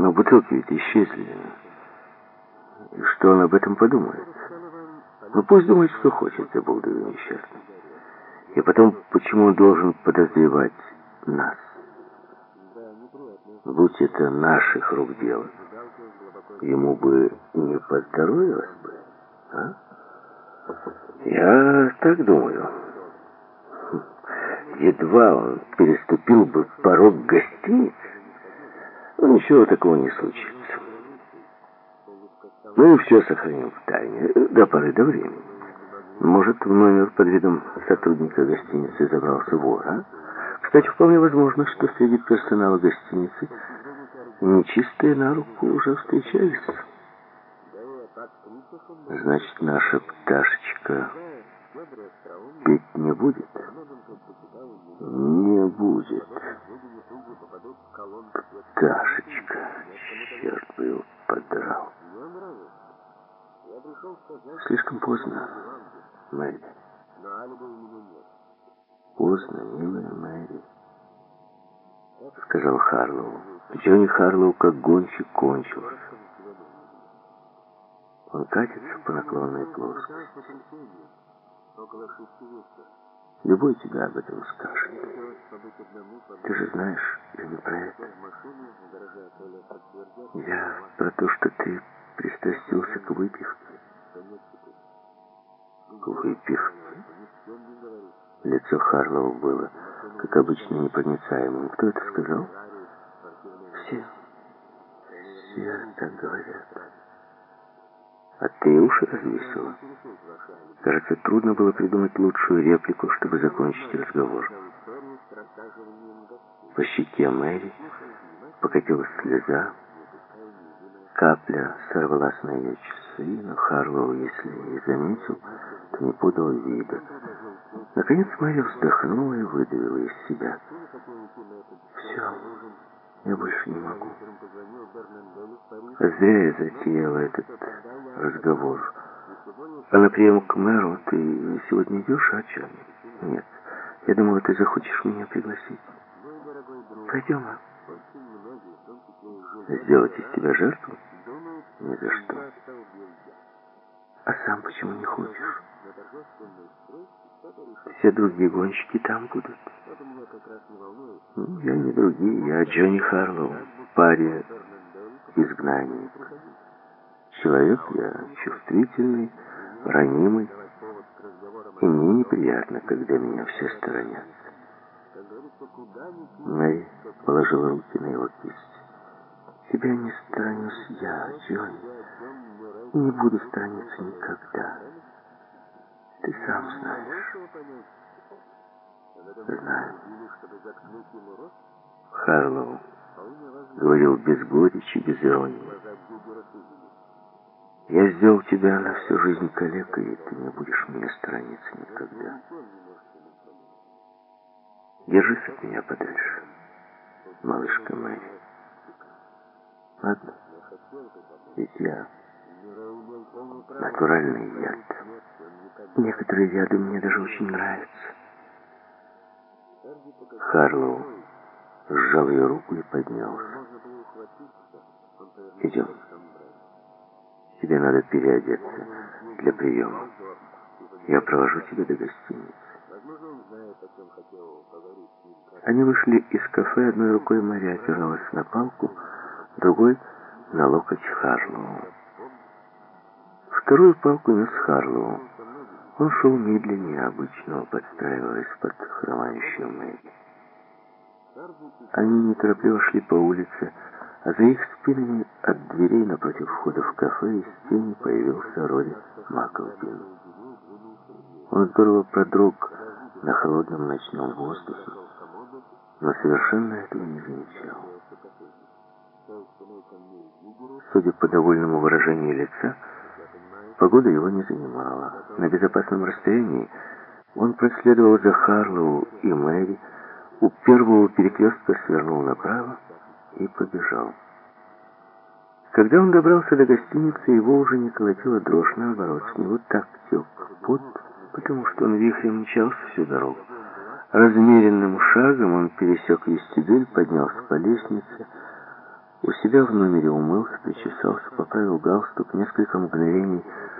Но бутылки ведь исчезли. И что он об этом подумает? Ну пусть думает, что хочет, забыл да несчастный. И потом, почему он должен подозревать нас? Будь это наших рук дело, ему бы не поздоровилось бы, а? Я так думаю. Едва он переступил бы порог гостиницы, ничего такого не случится. Ну и все сохраним в тайне до поры до времени. Может, в номер под видом сотрудника гостиницы забрался вор, а? Кстати, вполне возможно, что среди персонала гостиницы нечистые на руку уже встречались. Значит, наша пташечка петь не будет? Не будет. Пташечка, черт бы его подрал. Слишком поздно, Мэри. Поздно, милая Мэри, сказал Харлоу. Джонни Харлоу как гонщик кончился. Он катится по наклонной плоскости. Любой тебя об этом скажет. Ты же знаешь, я не про это. Я про то, что ты пристрастился к выпивке. К выпивке? Лицо Харлоу было, как обычно, непроницаемым. Кто это сказал? Все. Все так говорят. А ты уши развесила? Кажется, трудно было придумать лучшую реплику, чтобы закончить разговор. По щеке Мэри покатилась слеза. Капля сорвалась на ее часы, но Харлоу, если и заметил, то не подал вида. Наконец Мэри вздохнула и выдавила из себя. «Все, я больше не могу». Зря я затеяла этот разговор. А на прием к мэру ты сегодня идешь, а чем? Нет. Я думала, ты захочешь меня пригласить. Пойдем, а? Сделать из тебя жертву? Ни за что. А сам почему не хочешь? Все другие гонщики там будут. Ну, я не другие, я Джонни Харлоу, парень изгнанник. Человек я чувствительный, ранимый, неприятно, когда меня все сторонятся. Мэри положила руки на его кисть. Тебя не сторонюсь я, Джонни, не буду сторониться никогда. Ты сам знаешь. Знаю. Харлоу говорил без горечи, без иронии. Я сделал тебя на всю жизнь калекой, и ты не будешь меня сторониться никогда. Держись от меня подальше, малышка Мэри. Ладно? Ведь я натуральный яд. Некоторые яды мне даже очень нравятся. Харлоу сжал ее руку и поднялся. Идем. Тебе надо переодеться для приема. Я провожу тебя до гостиницы. Они вышли из кафе, одной рукой Мария опиралась на палку, другой — на локоть Харлоу. Вторую палку нес Харлоу. Он шел медленнее обычного, подстраиваясь под хромающую Мэри. Они неторопливо шли по улице, а за их спинами от дверей напротив входа в кафе из тени появился Рори Маклпин. Он здорово продрог на холодном ночном воздухе, но совершенно этого не замечал. Судя по довольному выражению лица, погода его не занимала. На безопасном расстоянии он проследовал за Харлоу и Мэри, у первого перекрестка свернул направо и побежал. Когда он добрался до гостиницы, его уже не колотила дрожь, наоборот, с него так тек пот, потому что он вихрем мчался всю дорогу. Размеренным шагом он пересек вестибюль, поднялся по лестнице. У себя в номере умылся, причесался, поправил галстук, несколько мгновений